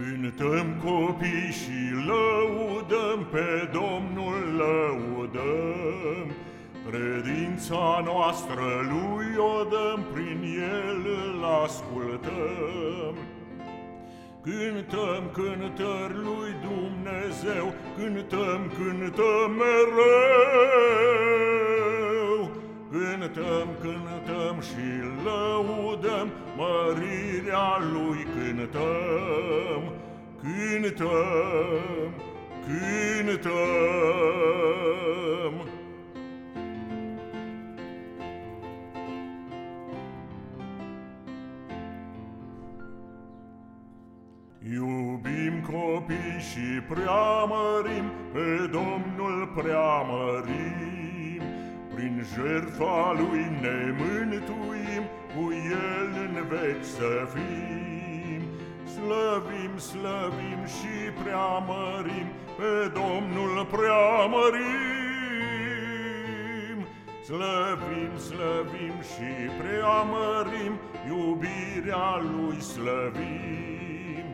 Cântăm copii și lăudăm, pe Domnul lăudăm, Credința noastră lui o dăm, prin el îl ascultăm. Cântăm cântări lui Dumnezeu, cântăm, cântăm mereu. Cântăm, cântăm și lăudăm, mărirea lui cântăm. Cântăm, cântăm. Iubim copii și preamărim, pe Domnul preamărim, Prin jertfa Lui ne mântuim, cu El în veci să fim. Slăvim, slăvim și preamărim, pe Domnul preamărim. Slăvim, slăvim și preamărim, iubirea Lui slăvim.